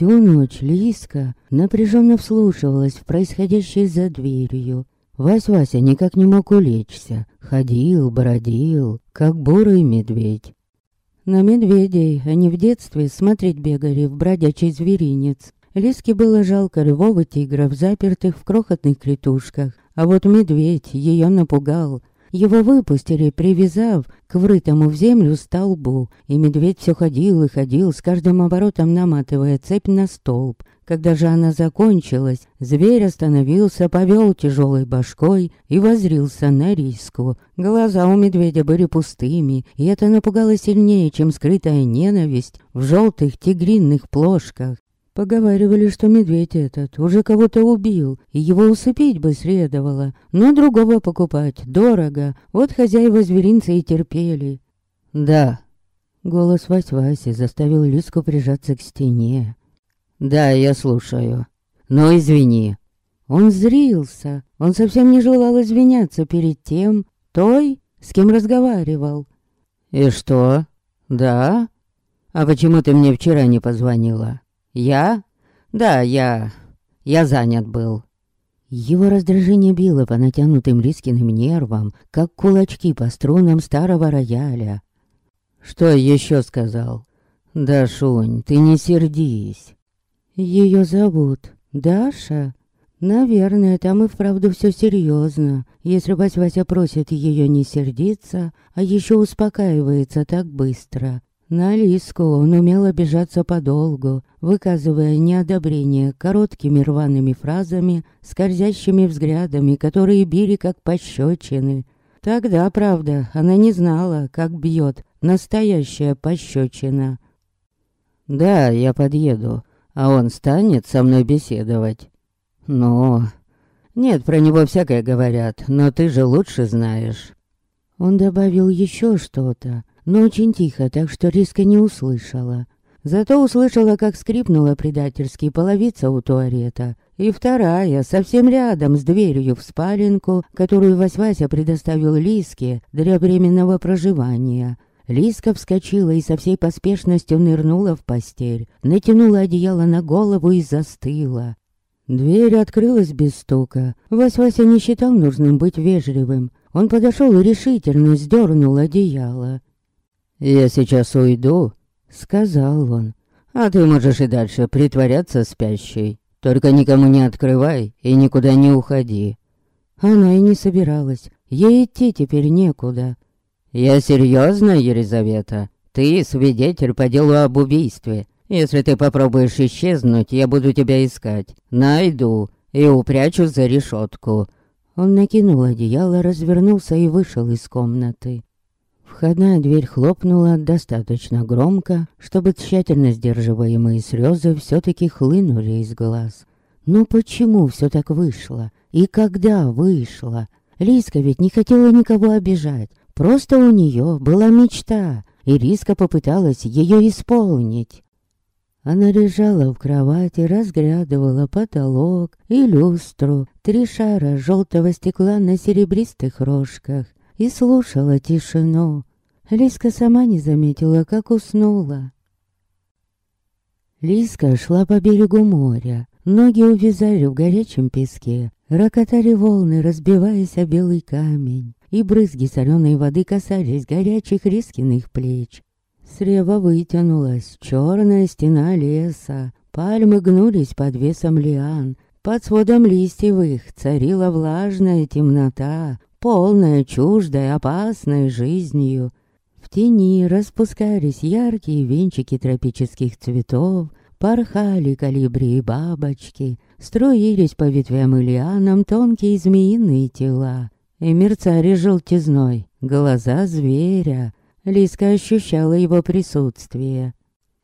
Всю ночь Лиска напряженно вслушивалась в происходящее за дверью. Вась-Вася никак не мог улечься. Ходил, бродил, как бурый медведь. На медведей они в детстве смотреть бегали в бродячий зверинец. Лиске было жалко львов и тигров, запертых в крохотных клетушках. А вот медведь ее напугал. Его выпустили, привязав к врытому в землю столбу, и медведь все ходил и ходил, с каждым оборотом наматывая цепь на столб. Когда же она закончилась, зверь остановился, повел тяжелой башкой и возрился на риску. Глаза у медведя были пустыми, и это напугало сильнее, чем скрытая ненависть в желтых тигринных плошках. Поговаривали, что медведь этот уже кого-то убил, и его усыпить бы следовало, но другого покупать дорого, вот хозяева зверинца и терпели. «Да». Голос Вась-Васи заставил Лиску прижаться к стене. «Да, я слушаю. Но извини». Он зрился, он совсем не желал извиняться перед тем, той, с кем разговаривал. «И что? Да? А почему ты мне вчера не позвонила?» «Я? Да, я... я занят был». Его раздражение било по натянутым Рискиным нервам, как кулачки по струнам старого рояля. «Что еще сказал?» «Да, Шунь, ты не сердись». «Ее зовут Даша?» Наверное, там и вправду все серьезно. Если Вась-Вася просит ее не сердиться, а еще успокаивается так быстро. На Лиску он умел обижаться подолгу, выказывая неодобрение короткими рваными фразами, скользящими взглядами, которые били как пощечины. Тогда, правда, она не знала, как бьет настоящая пощечина. «Да, я подъеду, а он станет со мной беседовать». «Ну...» «Нет, про него всякое говорят, но ты же лучше знаешь». Он добавил еще что-то, но очень тихо, так что Риска не услышала. Зато услышала, как скрипнула предательски половица у туалета, и вторая, совсем рядом с дверью в спаленку, которую Вась-Вася предоставил Лиске для временного проживания. Лиска вскочила и со всей поспешностью нырнула в постель, натянула одеяло на голову и застыла. Дверь открылась без стука. Вась-Вася не считал нужным быть вежливым. Он подошел и решительно сдернул одеяло. «Я сейчас уйду», — сказал он. «А ты можешь и дальше притворяться спящей. Только никому не открывай и никуда не уходи». Она и не собиралась. Ей идти теперь некуда. «Я серьезно, Елизавета? Ты свидетель по делу об убийстве. Если ты попробуешь исчезнуть, я буду тебя искать. Найду и упрячу за решетку». Он накинул одеяло, развернулся и вышел из комнаты. Входная дверь хлопнула достаточно громко, чтобы тщательно сдерживаемые слезы все-таки хлынули из глаз. Но почему все так вышло? И когда вышло? Лиска ведь не хотела никого обижать. Просто у нее была мечта, и Риска попыталась ее исполнить. Она лежала в кровати, разглядывала потолок и люстру, три шара желтого стекла на серебристых рожках и слушала тишину, Лиска сама не заметила, как уснула. Лиска шла по берегу моря. Ноги увязали в горячем песке. Рокотали волны, разбиваясь о белый камень. И брызги соленой воды касались горячих рискиных плеч. Слева вытянулась черная стена леса. Пальмы гнулись под весом лиан. Под сводом листьевых царила влажная темнота, полная чуждой, опасной жизнью. Тени распускались яркие венчики тропических цветов, порхали калибри и бабочки, струились по ветвям и лианам тонкие змеиные тела, и мерцали желтизной глаза зверя. Лиска ощущала его присутствие.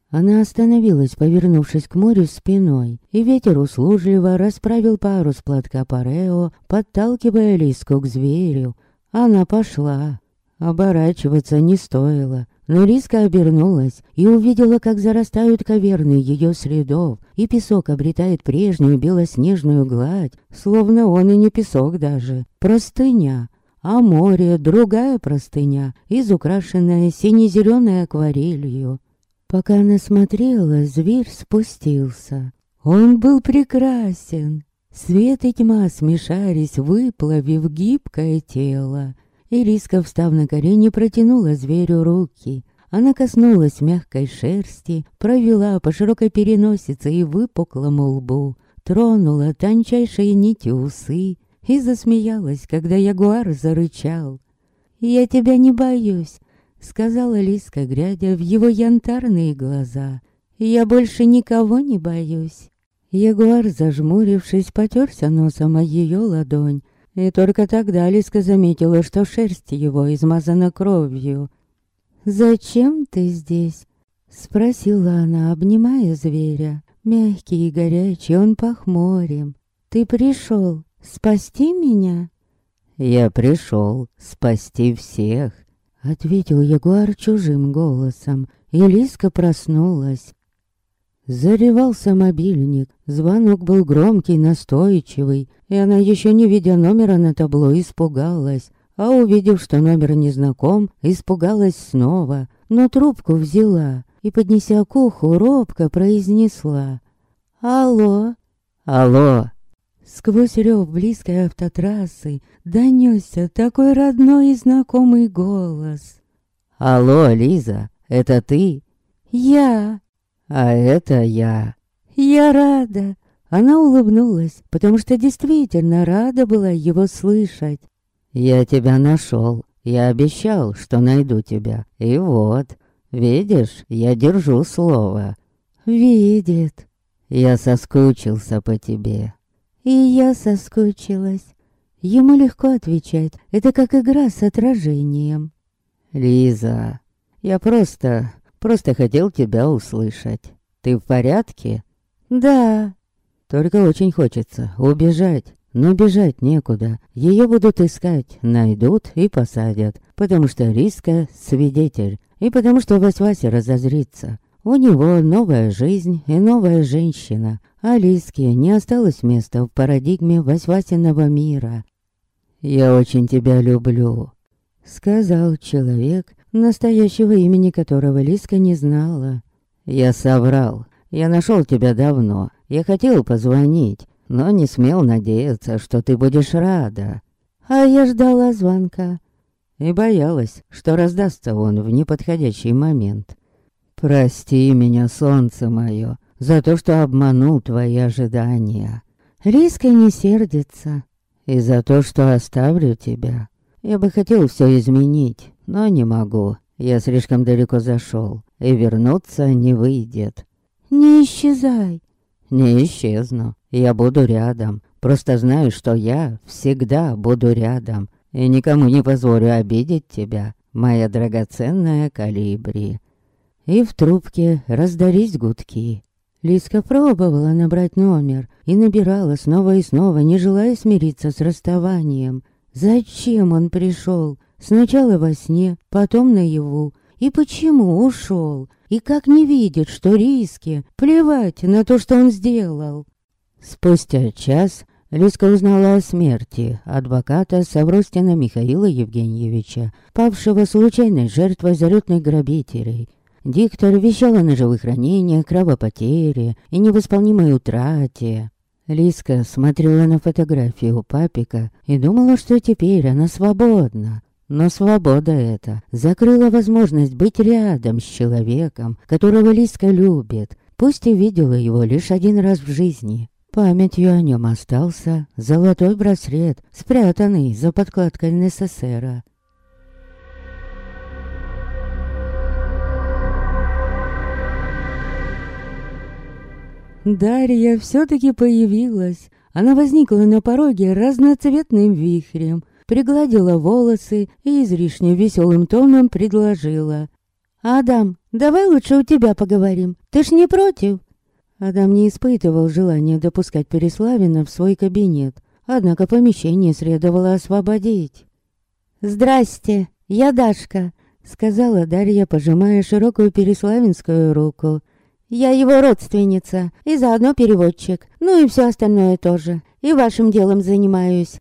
Она остановилась, повернувшись к морю спиной, и ветер услужливо расправил парус платка Парео, подталкивая Лиску к зверю. Она пошла. Оборачиваться не стоило, но Риска обернулась и увидела, как зарастают каверны ее следов, и песок обретает прежнюю белоснежную гладь, словно он и не песок даже, простыня, а море — другая простыня, изукрашенная сине-зеленой акварелью. Пока она смотрела, зверь спустился. Он был прекрасен. Свет и тьма смешались, выплавив гибкое тело. Ириска, встав на колени, протянула зверю руки. Она коснулась мягкой шерсти, провела по широкой переносице и выпуклому лбу, тронула тончайшие нити усы и засмеялась, когда ягуар зарычал. «Я тебя не боюсь», — сказала Лиска, глядя в его янтарные глаза. «Я больше никого не боюсь». Ягуар, зажмурившись, потерся носом о ее ладонь, и только тогда Лиска заметила, что шерсть его измазана кровью. «Зачем ты здесь?» — спросила она, обнимая зверя. Мягкий и горячий, он пах морем. «Ты пришел спасти меня?» «Я пришел спасти всех», — ответил Ягуар чужим голосом, и Лиска проснулась. Заревался мобильник, звонок был громкий, настойчивый, и она, еще не видя номера на табло, испугалась. А увидев, что номер незнаком, испугалась снова, но трубку взяла и, поднеся к уху, робко произнесла. «Алло?» «Алло!» Сквозь рев близкой автотрассы донесся такой родной и знакомый голос. «Алло, Лиза, это ты?» «Я!» А это я. Я рада. Она улыбнулась, потому что действительно рада была его слышать. Я тебя нашел. Я обещал, что найду тебя. И вот, видишь, я держу слово. Видит. Я соскучился по тебе. И я соскучилась. Ему легко отвечать. Это как игра с отражением. Лиза, я просто Просто хотел тебя услышать. Ты в порядке? Да. Только очень хочется убежать. Но бежать некуда. Ее будут искать, найдут и посадят. Потому что Риска свидетель. И потому что Васвася разозрится. У него новая жизнь и новая женщина. А Лиске не осталось места в парадигме Васвасиного мира. «Я очень тебя люблю», — сказал человек, настоящего имени которого Лиска не знала. «Я соврал. Я нашел тебя давно. Я хотел позвонить, но не смел надеяться, что ты будешь рада». А я ждала звонка. И боялась, что раздастся он в неподходящий момент. «Прости меня, солнце мое, за то, что обманул твои ожидания». Риска не сердится. «И за то, что оставлю тебя. Я бы хотел все изменить, но не могу. Я слишком далеко зашел, и вернуться не выйдет. Не исчезай. Не исчезну. Я буду рядом. Просто знаю, что я всегда буду рядом. И никому не позволю обидеть тебя, моя драгоценная калибри. И в трубке раздались гудки. Лиска пробовала набрать номер и набирала снова и снова, не желая смириться с расставанием. Зачем он пришел? Сначала во сне, потом наяву. И почему ушел? И как не видит, что риски? Плевать на то, что он сделал. Спустя час Лиска узнала о смерти адвоката Савростина Михаила Евгеньевича, павшего случайной жертвой залетных грабителей. Диктор вещал о ножевых ранениях, кровопотере и невосполнимой утрате. Лиска смотрела на фотографию папика и думала, что теперь она свободна. Но свобода эта закрыла возможность быть рядом с человеком, которого Лиска любит, пусть и видела его лишь один раз в жизни. Памятью о нем остался золотой браслет, спрятанный за подкладкой НССРа. Дарья все-таки появилась. Она возникла на пороге разноцветным вихрем — пригладила волосы и излишне веселым тоном предложила. «Адам, давай лучше у тебя поговорим. Ты ж не против?» Адам не испытывал желания допускать Переславина в свой кабинет, однако помещение следовало освободить. «Здрасте, я Дашка», — сказала Дарья, пожимая широкую переславинскую руку. «Я его родственница и заодно переводчик, ну и все остальное тоже. И вашим делом занимаюсь.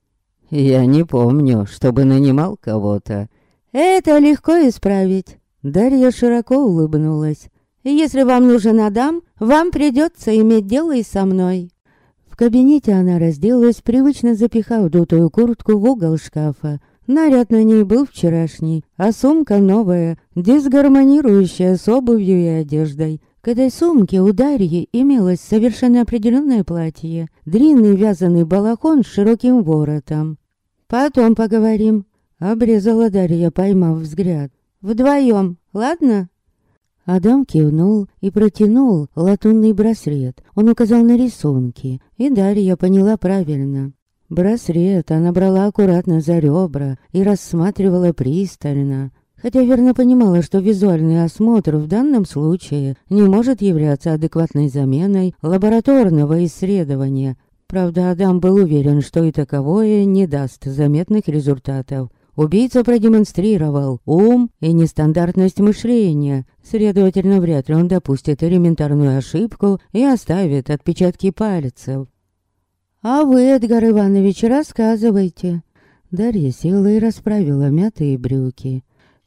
Я не помню, чтобы нанимал кого-то. Это легко исправить. Дарья широко улыбнулась. Если вам нужен Адам, вам придется иметь дело и со мной». В кабинете она разделась, привычно запихав дутую куртку в угол шкафа. Наряд на ней был вчерашний, а сумка новая, дисгармонирующая с обувью и одеждой. К этой сумке у Дарьи имелось совершенно определенное платье, длинный вязаный балахон с широким воротом. «Потом поговорим», — обрезала Дарья, поймав взгляд. «Вдвоем, ладно?» Адам кивнул и протянул латунный браслет. Он указал на рисунки, и Дарья поняла правильно. Браслет она брала аккуратно за ребра и рассматривала пристально хотя верно понимала, что визуальный осмотр в данном случае не может являться адекватной заменой лабораторного исследования. Правда, Адам был уверен, что и таковое не даст заметных результатов. Убийца продемонстрировал ум и нестандартность мышления, следовательно, вряд ли он допустит элементарную ошибку и оставит отпечатки пальцев. «А вы, Эдгар Иванович, рассказывайте». Дарья села и расправила мятые брюки.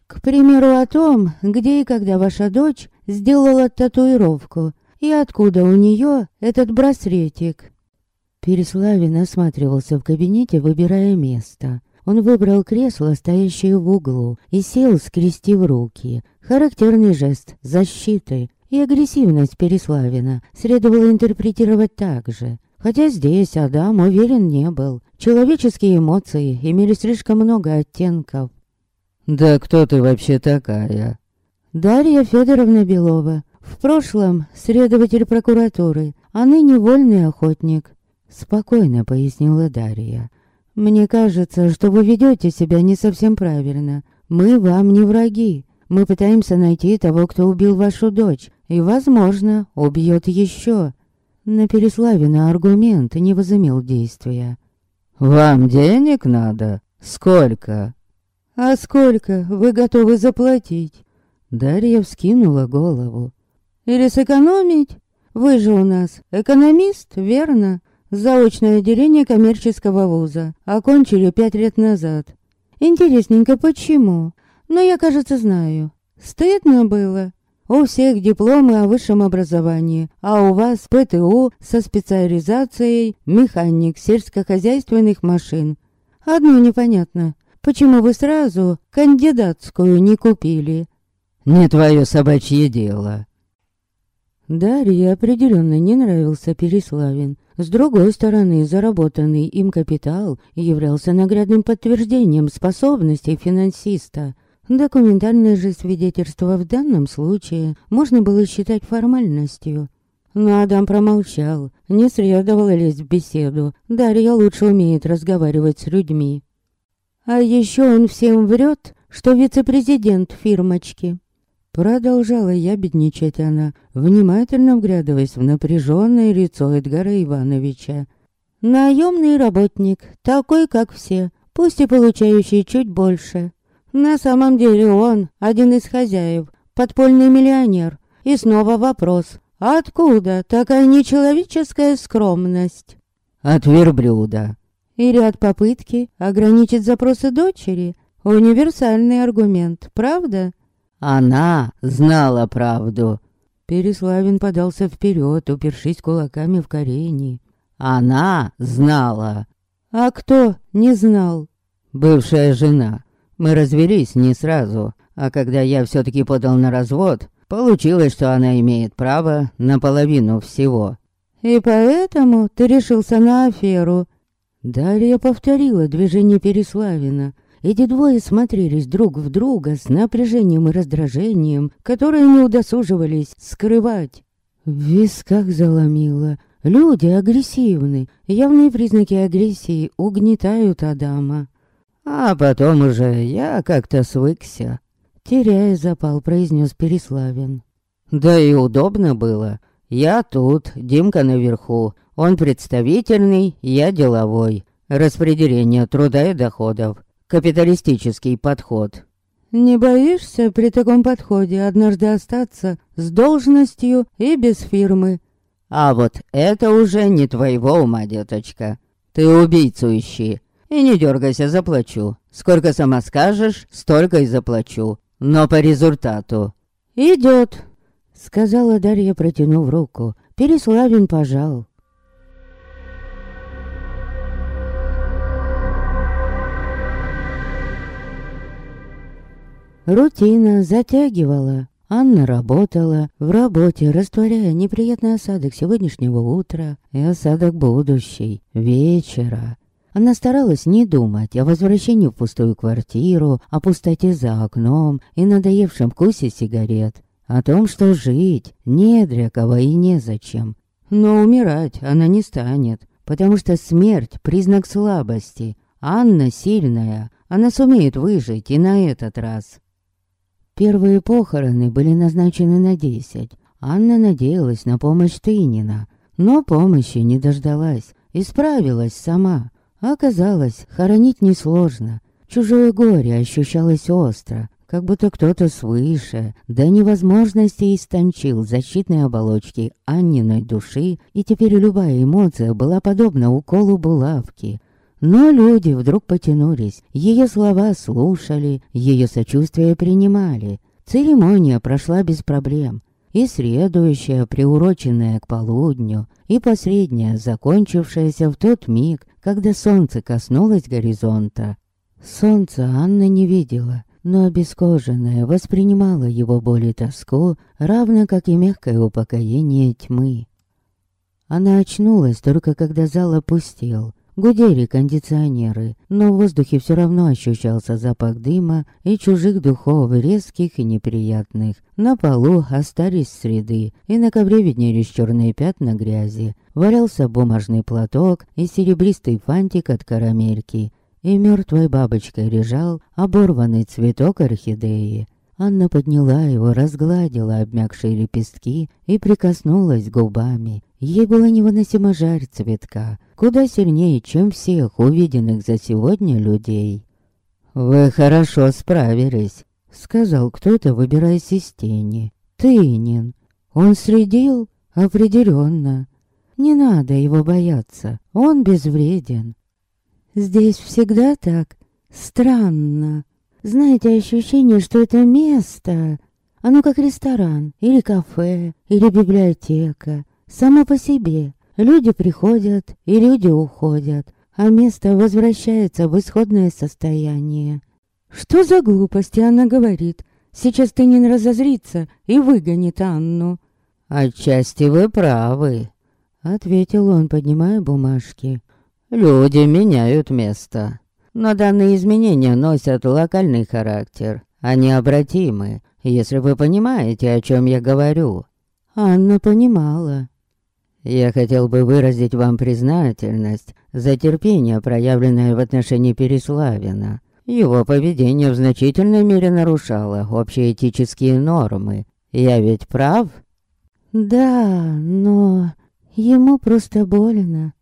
К примеру, о том, где и когда ваша дочь сделала татуировку, и откуда у нее этот браслетик. Переславин осматривался в кабинете, выбирая место. Он выбрал кресло, стоящее в углу, и сел, скрестив руки. Характерный жест защиты и агрессивность Переславина следовало интерпретировать так же. Хотя здесь Адам уверен не был. Человеческие эмоции имели слишком много оттенков. «Да кто ты вообще такая?» «Дарья Федоровна Белова. В прошлом следователь прокуратуры, а ныне вольный охотник», — спокойно пояснила Дарья. «Мне кажется, что вы ведете себя не совсем правильно. Мы вам не враги. Мы пытаемся найти того, кто убил вашу дочь, и, возможно, убьет еще». На Переславина аргумент не возымел действия. «Вам денег надо? Сколько?» «А сколько вы готовы заплатить?» Дарья вскинула голову. «Или сэкономить? Вы же у нас экономист, верно? Заочное отделение коммерческого вуза. Окончили пять лет назад. Интересненько, почему? Но я, кажется, знаю. Стыдно было. У всех дипломы о высшем образовании, а у вас ПТУ со специализацией механик сельскохозяйственных машин. Одно непонятно. Почему вы сразу кандидатскую не купили?» «Не твое собачье дело». Дарье определенно не нравился Переславин. С другой стороны, заработанный им капитал являлся наглядным подтверждением способностей финансиста. Документальное же свидетельство в данном случае можно было считать формальностью. Но Адам промолчал, не следовало лезть в беседу. Дарья лучше умеет разговаривать с людьми. А еще он всем врет, что вице-президент фирмочки. Продолжала ябедничать она, внимательно вглядываясь в напряженное лицо Эдгара Ивановича. Наемный работник, такой, как все, пусть и получающий чуть больше. На самом деле он один из хозяев, подпольный миллионер. И снова вопрос, откуда такая нечеловеческая скромность? От верблюда. И ряд попытки ограничить запросы дочери – универсальный аргумент, правда? Она знала правду. Переславин подался вперед, упершись кулаками в корени. Она знала. А кто не знал? Бывшая жена. Мы развелись не сразу, а когда я все-таки подал на развод, получилось, что она имеет право на половину всего. И поэтому ты решился на аферу Дарья повторила движение Переславина. Эти двое смотрелись друг в друга с напряжением и раздражением, которые не удосуживались скрывать. В висках заломило. Люди агрессивны. Явные признаки агрессии угнетают Адама. А потом уже я как-то свыкся. Теряя запал, произнес Переславин. Да и удобно было. Я тут, Димка наверху. Он представительный, я деловой. Распределение труда и доходов. Капиталистический подход. Не боишься при таком подходе однажды остаться с должностью и без фирмы? А вот это уже не твоего ума, деточка. Ты убийцу ищи. И не дергайся, заплачу. Сколько сама скажешь, столько и заплачу. Но по результату. Идет. Сказала Дарья, протянув руку. Переславин пожал. Рутина затягивала. Анна работала в работе, растворяя неприятный осадок сегодняшнего утра и осадок будущей, вечера. Она старалась не думать о возвращении в пустую квартиру, о пустоте за окном и надоевшем вкусе сигарет, о том, что жить не для кого и незачем. Но умирать она не станет, потому что смерть — признак слабости. Анна сильная, она сумеет выжить и на этот раз. Первые похороны были назначены на десять. Анна надеялась на помощь Тынина, но помощи не дождалась и справилась сама. Оказалось, хоронить несложно. Чужое горе ощущалось остро, как будто кто-то свыше, до невозможности истончил защитные оболочки Анниной души, и теперь любая эмоция была подобна уколу булавки. Но люди вдруг потянулись, ее слова слушали, ее сочувствие принимали. Церемония прошла без проблем. И следующая, приуроченная к полудню, и последняя, закончившаяся в тот миг, когда солнце коснулось горизонта. Солнца Анна не видела, но обескоженная воспринимала его боль и тоску, равно как и мягкое упокоение тьмы. Она очнулась только когда зал опустел, Гудели кондиционеры, но в воздухе все равно ощущался запах дыма и чужих духов, резких и неприятных. На полу остались среды, и на ковре виднелись черные пятна грязи. Валялся бумажный платок и серебристый фантик от карамельки. И мертвой бабочкой лежал оборванный цветок орхидеи. Анна подняла его, разгладила обмякшие лепестки и прикоснулась губами. Ей было невыносимо жарь цветка, куда сильнее, чем всех увиденных за сегодня людей. «Вы хорошо справились», — сказал кто-то, выбираясь из тени. «Тынин. Он следил? Определенно. Не надо его бояться, он безвреден. Здесь всегда так странно». Знаете, ощущение, что это место, оно как ресторан, или кафе, или библиотека, само по себе. Люди приходят, и люди уходят, а место возвращается в исходное состояние. Что за глупости она говорит? Сейчас ты не разозрится и выгонит Анну. «Отчасти вы правы», — ответил он, поднимая бумажки. «Люди меняют место. Но данные изменения носят локальный характер, а не обратимы, если вы понимаете, о чем я говорю. Анна понимала. Я хотел бы выразить вам признательность за терпение, проявленное в отношении Переславина. Его поведение в значительной мере нарушало общие этические нормы. Я ведь прав? Да, но ему просто больно.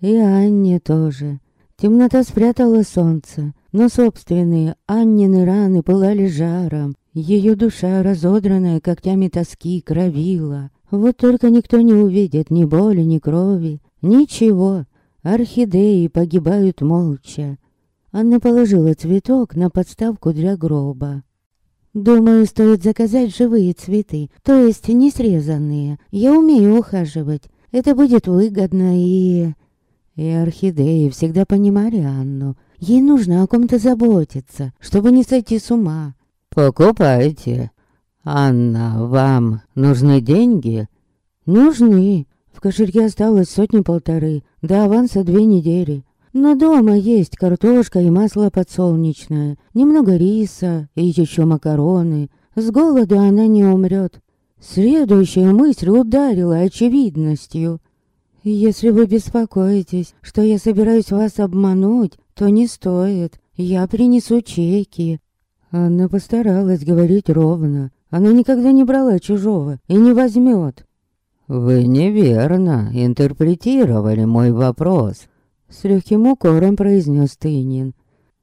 И Анне тоже. Темнота спрятала солнце, но собственные Аннины раны пылали жаром. Ее душа, разодранная когтями тоски, кровила. Вот только никто не увидит ни боли, ни крови, ничего. Орхидеи погибают молча. Анна положила цветок на подставку для гроба. Думаю, стоит заказать живые цветы, то есть не срезанные. Я умею ухаживать. Это будет выгодно и... И орхидеи всегда понимали Анну. Ей нужно о ком-то заботиться, чтобы не сойти с ума. «Покупайте. Анна, вам нужны деньги?» «Нужны. В кошельке осталось сотни-полторы, до аванса две недели. Но дома есть картошка и масло подсолнечное, немного риса и еще макароны. С голоду она не умрет. Следующая мысль ударила очевидностью. «Если вы беспокоитесь, что я собираюсь вас обмануть, то не стоит. Я принесу чеки». Анна постаралась говорить ровно. Она никогда не брала чужого и не возьмет. «Вы неверно интерпретировали мой вопрос», — с легким укором произнес Тынин.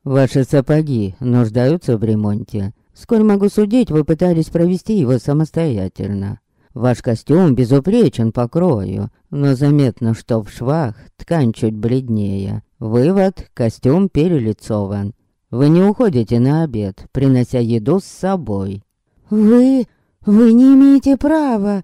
«Ваши сапоги нуждаются в ремонте. Сколь могу судить, вы пытались провести его самостоятельно. Ваш костюм безупречен по крою, но заметно, что в швах ткань чуть бледнее. Вывод – костюм перелицован. Вы не уходите на обед, принося еду с собой. Вы... Вы не имеете права!»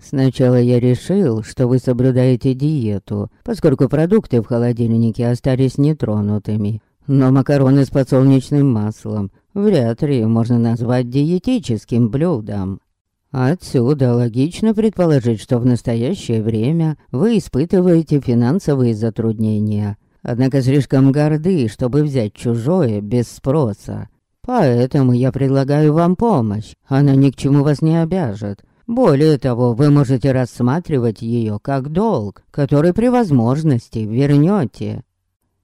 Сначала я решил, что вы соблюдаете диету, поскольку продукты в холодильнике остались нетронутыми. Но макароны с подсолнечным маслом вряд ли можно назвать диетическим блюдом. Отсюда логично предположить, что в настоящее время вы испытываете финансовые затруднения, однако слишком горды, чтобы взять чужое без спроса. Поэтому я предлагаю вам помощь, она ни к чему вас не обяжет. Более того, вы можете рассматривать ее как долг, который при возможности вернете.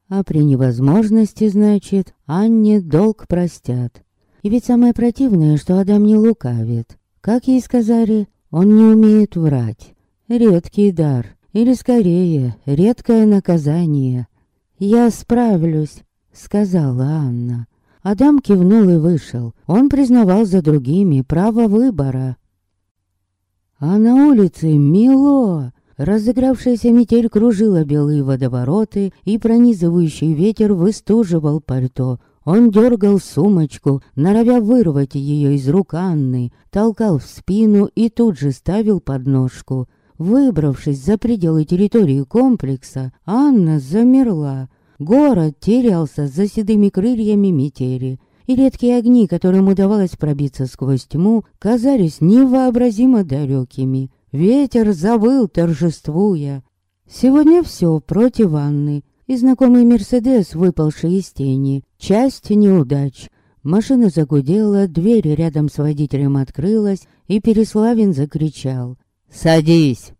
А при невозможности, значит, Анне долг простят. И ведь самое противное, что Адам не лукавит. Как ей сказали, он не умеет врать. Редкий дар, или скорее, редкое наказание. «Я справлюсь», — сказала Анна. Адам кивнул и вышел. Он признавал за другими право выбора. А на улице мело. Разыгравшаяся метель кружила белые водовороты, и пронизывающий ветер выстуживал пальто. Он дергал сумочку, норовя вырвать ее из рук Анны, толкал в спину и тут же ставил подножку. Выбравшись за пределы территории комплекса, Анна замерла. Город терялся за седыми крыльями метели и редкие огни, которым удавалось пробиться сквозь тьму, казались невообразимо далекими. Ветер завыл, торжествуя. Сегодня все против Анны. И знакомый Мерседес, выпалший из тени. Часть неудач. Машина загудела, дверь рядом с водителем открылась, и Переславин закричал. «Садись!»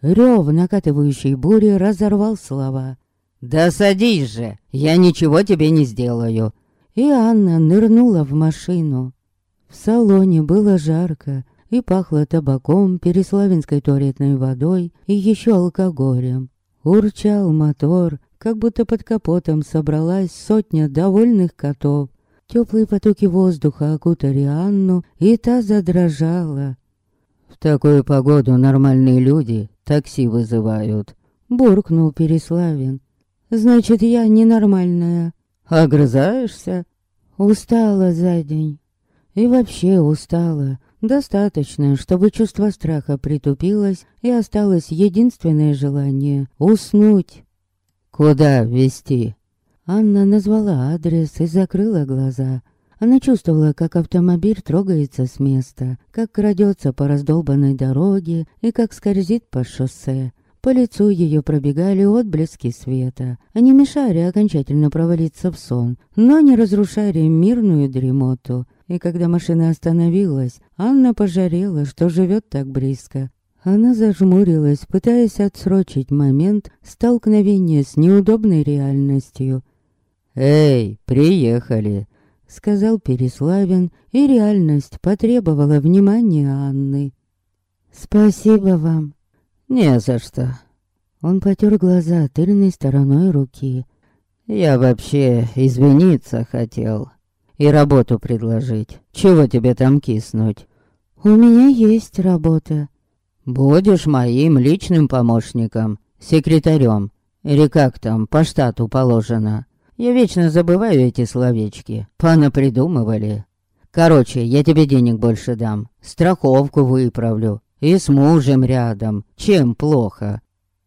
Рев накатывающей бури разорвал слова. «Да садись же! Я ничего тебе не сделаю!» и Анна нырнула в машину. В салоне было жарко и пахло табаком, переславинской туалетной водой и еще алкоголем. Урчал мотор, как будто под капотом собралась сотня довольных котов. Теплые потоки воздуха окутали Анну, и та задрожала. «В такую погоду нормальные люди такси вызывают», — буркнул Переславин. «Значит, я ненормальная», Огрызаешься? Устала за день. И вообще устала. Достаточно, чтобы чувство страха притупилось, и осталось единственное желание — уснуть. «Куда везти?» Анна назвала адрес и закрыла глаза. Она чувствовала, как автомобиль трогается с места, как крадется по раздолбанной дороге и как скользит по шоссе. По лицу ее пробегали отблески света. Они мешали окончательно провалиться в сон, но не разрушали мирную дремоту. И когда машина остановилась, Анна пожалела, что живет так близко. Она зажмурилась, пытаясь отсрочить момент столкновения с неудобной реальностью. «Эй, приехали!» — сказал Переславин, и реальность потребовала внимания Анны. «Спасибо вам», «Не за что». Он потер глаза тыльной стороной руки. «Я вообще извиниться хотел и работу предложить. Чего тебе там киснуть?» «У меня есть работа». «Будешь моим личным помощником, секретарем. Или как там, по штату положено. Я вечно забываю эти словечки. Пана придумывали. Короче, я тебе денег больше дам. Страховку выправлю. И с мужем рядом. Чем плохо?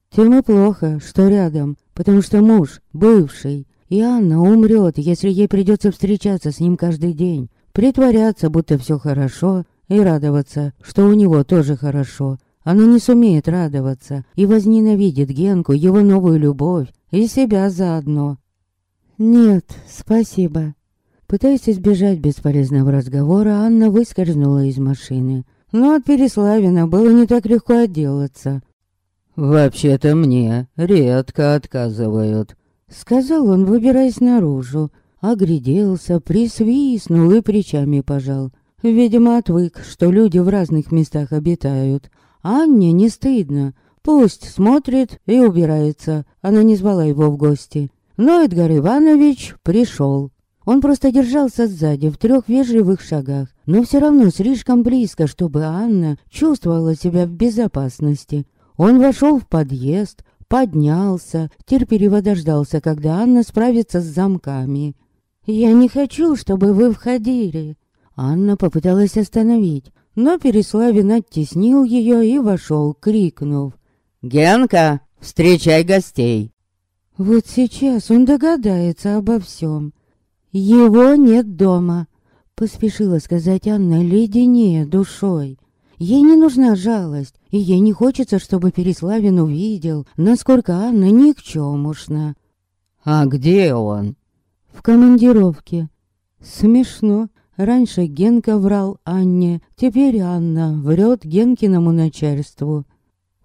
Тем и плохо, что рядом, потому что муж бывший. И Анна умрет, если ей придется встречаться с ним каждый день. Притворяться, будто все хорошо, и радоваться, что у него тоже хорошо. Она не сумеет радоваться и возненавидит Генку, его новую любовь, и себя заодно. «Нет, спасибо». Пытаясь избежать бесполезного разговора, Анна выскользнула из машины но от Переславина было не так легко отделаться. «Вообще-то мне редко отказывают», — сказал он, выбираясь наружу. Огляделся, присвистнул и плечами пожал. Видимо, отвык, что люди в разных местах обитают. Анне не стыдно. Пусть смотрит и убирается. Она не звала его в гости. Но Эдгар Иванович пришел. Он просто держался сзади в трех вежливых шагах, но все равно слишком близко, чтобы Анна чувствовала себя в безопасности. Он вошел в подъезд, поднялся, терпеливо дождался, когда Анна справится с замками. «Я не хочу, чтобы вы входили». Анна попыталась остановить, но Переславин оттеснил ее и вошел, крикнув. «Генка, встречай гостей!» Вот сейчас он догадается обо всем. Его нет дома, поспешила сказать Анна леденее душой. Ей не нужна жалость, и ей не хочется, чтобы Переславин увидел, насколько Анна никчемушна. «А где он?» «В командировке». Смешно. Раньше Генка врал Анне, теперь Анна врет Генкиному начальству.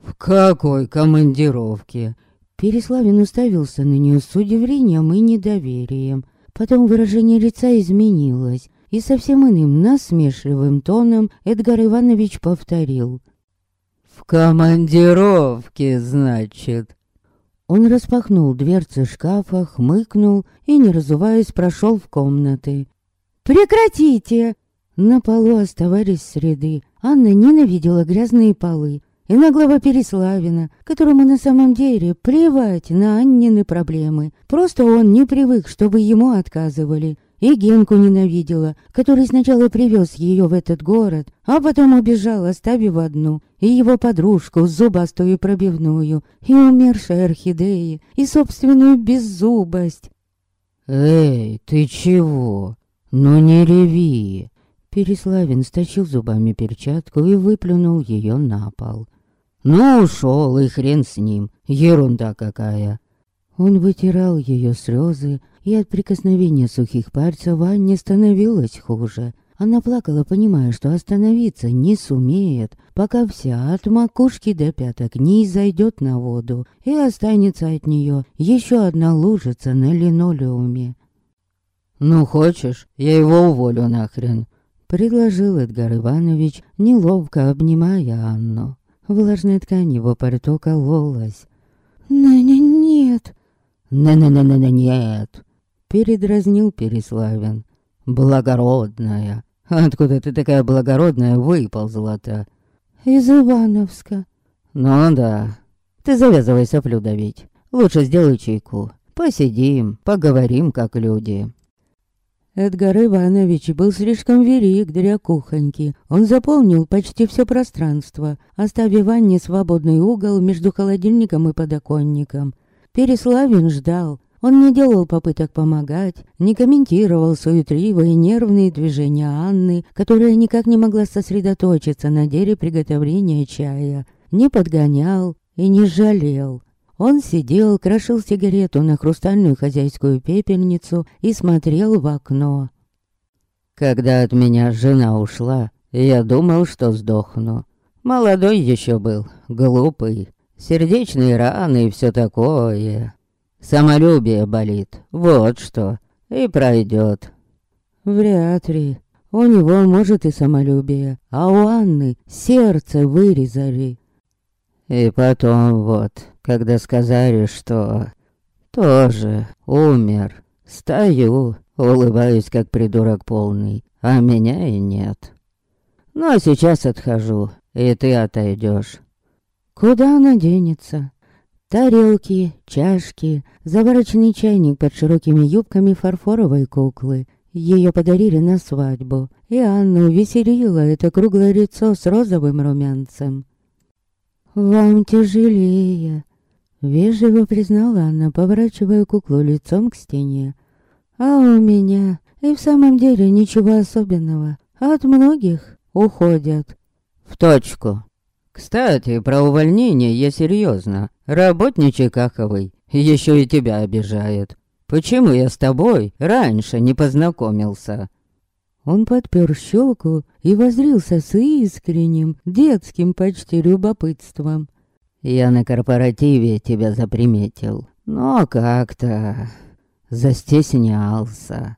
«В какой командировке?» Переславин уставился на нее с удивлением и недоверием. Потом выражение лица изменилось, и совсем иным насмешливым тоном Эдгар Иванович повторил. «В командировке, значит?» Он распахнул дверцы шкафа, хмыкнул и, не разуваясь, прошел в комнаты. «Прекратите!» На полу оставались среды. Анна ненавидела грязные полы. И наглого Переславина, которому на самом деле плевать на Аннины проблемы. Просто он не привык, чтобы ему отказывали. И Генку ненавидела, который сначала привез ее в этот город, а потом убежал, оставив одну. И его подружку, зубастую пробивную, и умершей орхидеи, и собственную беззубость. «Эй, ты чего? Ну не реви!» Переславин стащил зубами перчатку и выплюнул ее на пол. «Ну, ушел, и хрен с ним. Ерунда какая!» Он вытирал ее слезы, и от прикосновения сухих пальцев Анне становилось хуже. Она плакала, понимая, что остановиться не сумеет, пока вся от макушки до пяток не изойдет на воду, и останется от нее еще одна лужица на линолеуме. «Ну, хочешь, я его уволю нахрен», — предложил Эдгар Иванович, неловко обнимая Анну. Влажная ткань его пальто кололась. «На-не-нет!» «На-на-на-на-нет!» Передразнил Переславин. «Благородная! Откуда ты такая благородная выползла-то?» «Из Ивановска». «Ну да. Ты завязывай соплю давить. Лучше сделай чайку. Посидим, поговорим как люди». Эдгар Иванович был слишком велик для кухоньки. Он заполнил почти все пространство, оставив Анне свободный угол между холодильником и подоконником. Переславин ждал. Он не делал попыток помогать, не комментировал суетливые нервные движения Анны, которая никак не могла сосредоточиться на деле приготовления чая, не подгонял и не жалел. Он сидел, крошил сигарету на хрустальную хозяйскую пепельницу и смотрел в окно. Когда от меня жена ушла, я думал, что сдохну. Молодой еще был, глупый, сердечные раны и все такое. Самолюбие болит, вот что, и пройдет. Вряд ли. У него, может, и самолюбие, а у Анны сердце вырезали. И потом вот, когда сказали, что тоже умер, стою, улыбаюсь, как придурок полный, а меня и нет. Ну а сейчас отхожу, и ты отойдешь. Куда она денется? Тарелки, чашки, заварочный чайник под широкими юбками фарфоровой куклы. Ее подарили на свадьбу, и Анну веселило это круглое лицо с розовым румянцем. «Вам тяжелее», — вежливо признала она, поворачивая куклу лицом к стене. «А у меня и в самом деле ничего особенного. От многих уходят». «В точку. Кстати, про увольнение я серьезно. Работничий Каховый еще и тебя обижает. Почему я с тобой раньше не познакомился?» Он подпер щеку и возрился с искренним, детским почти любопытством. «Я на корпоративе тебя заприметил, но как-то застеснялся».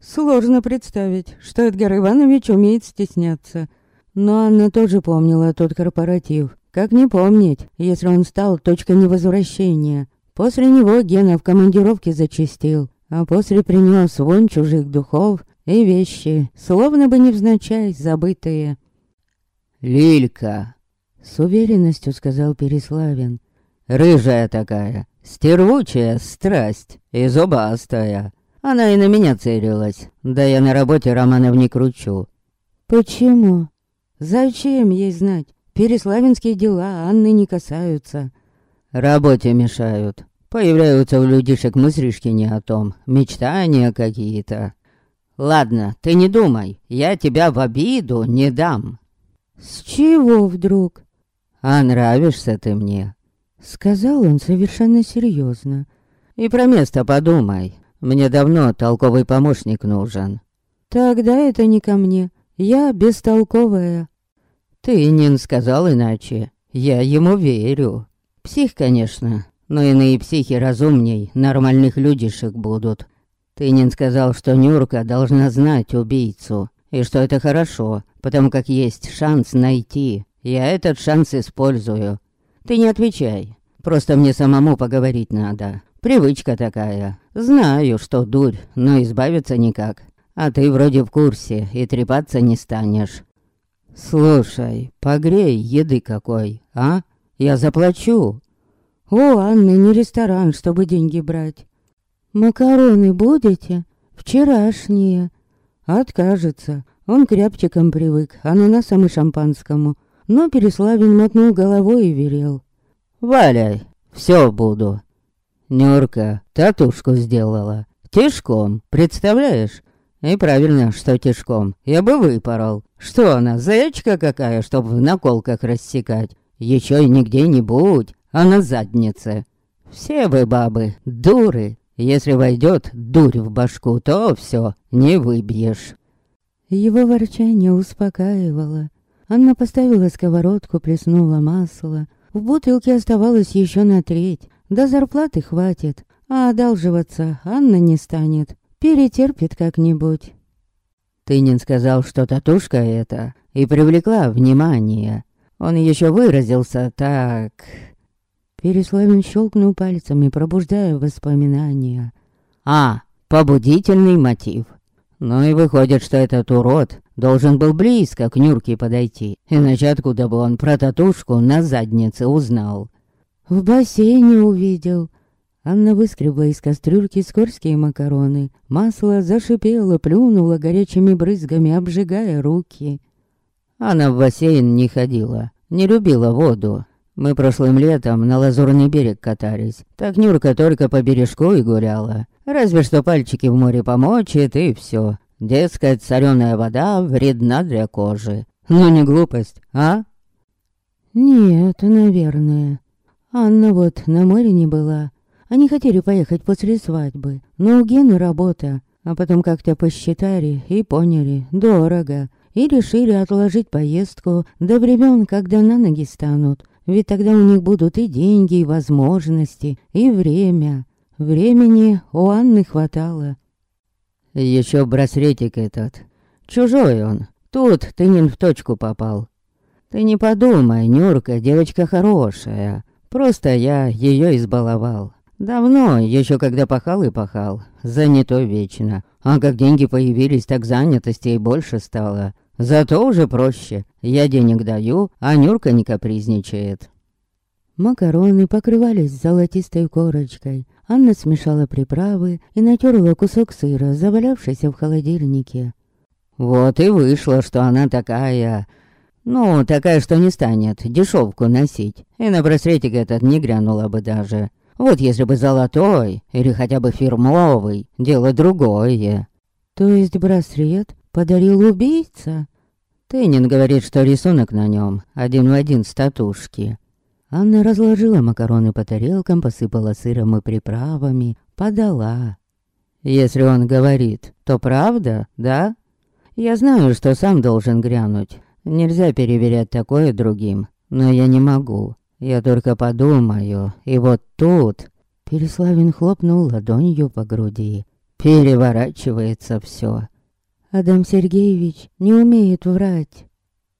Сложно представить, что Эдгар Иванович умеет стесняться. Но Анна тоже помнила тот корпоратив. Как не помнить, если он стал точкой невозвращения. После него Гена в командировке зачастил, а после принес вонь чужих духов и вещи, словно бы невзначай забытые. «Лилька!» — с уверенностью сказал Переславин. «Рыжая такая, стервучая страсть и зубастая. Она и на меня целилась, да я на работе романов не кручу». «Почему?» Зачем ей знать? Переславинские дела Анны не касаются. Работе мешают. Появляются у людишек мыслишки не о том, мечтания какие-то. Ладно, ты не думай, я тебя в обиду не дам. С чего вдруг? А нравишься ты мне. Сказал он совершенно серьезно. И про место подумай. Мне давно толковый помощник нужен. Тогда это не ко мне. Я бестолковая. Ты, Нин, сказал иначе. Я ему верю. Псих, конечно, но иные психи разумней нормальных людишек будут. Тынин сказал, что Нюрка должна знать убийцу, и что это хорошо, потому как есть шанс найти. Я этот шанс использую. Ты не отвечай, просто мне самому поговорить надо. Привычка такая. Знаю, что дурь, но избавиться никак. А ты вроде в курсе и трепаться не станешь. Слушай, погрей еды какой, а? Я заплачу. «О, Анны, не ресторан, чтобы деньги брать. Макароны будете? Вчерашние». Откажется. Он к рябчикам привык, ананасам и шампанскому. Но Переславин мотнул головой и верил. «Валяй, все буду». Нюрка татушку сделала. Тишком, представляешь? И правильно, что тишком. Я бы выпорол. Что она, заячка какая, чтоб в наколках рассекать? Еще и нигде не будь а на заднице. Все вы, бабы, дуры. Если войдет дурь в башку, то все, не выбьешь. Его ворчание успокаивало. Анна поставила сковородку, плеснула масло. В бутылке оставалось еще на треть. До зарплаты хватит, а одалживаться Анна не станет. Перетерпит как-нибудь. Тынин сказал, что татушка эта и привлекла внимание. Он еще выразился так... Переславин щелкнул пальцами, пробуждая воспоминания. «А, побудительный мотив. Ну и выходит, что этот урод должен был близко к Нюрке подойти, иначе откуда бы он про татушку на заднице узнал?» «В бассейне увидел». Анна выскребла из кастрюльки скорские макароны. Масло зашипело, плюнуло горячими брызгами, обжигая руки. Она в бассейн не ходила, не любила воду, мы прошлым летом на Лазурный берег катались. Так Нюрка только по бережку и гуляла. Разве что пальчики в море помочит и все. Дескать, соленая вода вредна для кожи. Ну не глупость, а? Нет, наверное. Анна вот на море не была. Они хотели поехать после свадьбы, но у Гены работа. А потом как-то посчитали и поняли, дорого. И решили отложить поездку до времен, когда на ноги станут. Ведь тогда у них будут и деньги, и возможности, и время. Времени у Анны хватало. Еще браслетик этот. Чужой он. Тут ты не в точку попал. Ты не подумай, Нюрка девочка хорошая. Просто я ее избаловал. Давно, еще когда пахал и пахал. Занятой вечно. А как деньги появились, так занятости и больше стало. Зато уже проще. Я денег даю, а Нюрка не капризничает. Макароны покрывались золотистой корочкой. Анна смешала приправы и натерла кусок сыра, завалявшийся в холодильнике. Вот и вышло, что она такая... Ну, такая, что не станет дешевку носить. И на браслетик этот не грянула бы даже. Вот если бы золотой или хотя бы фирмовый, дело другое. То есть браслет подарил убийца? Тынин говорит, что рисунок на нем один в один с татушки. Анна разложила макароны по тарелкам, посыпала сыром и приправами, подала. Если он говорит, то правда, да? Я знаю, что сам должен грянуть. Нельзя переверять такое другим, но я не могу. Я только подумаю, и вот тут... Переславин хлопнул ладонью по груди. Переворачивается все. Адам Сергеевич не умеет врать.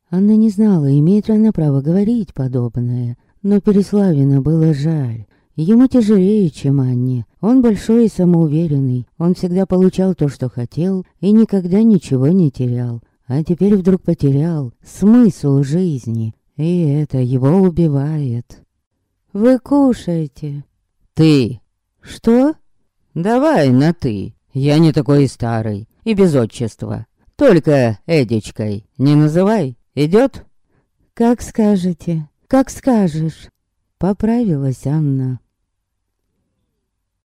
Она не знала, имеет ли она право говорить подобное, но Переславина было жаль. Ему тяжелее, чем Анне. Он большой и самоуверенный. Он всегда получал то, что хотел, и никогда ничего не терял. А теперь вдруг потерял смысл жизни. И это его убивает. «Вы кушаете?» «Ты!» «Что?» «Давай на «ты». Я не такой старый и без отчества. Только Эдичкой не называй. Идет? Как скажете, как скажешь. Поправилась Анна.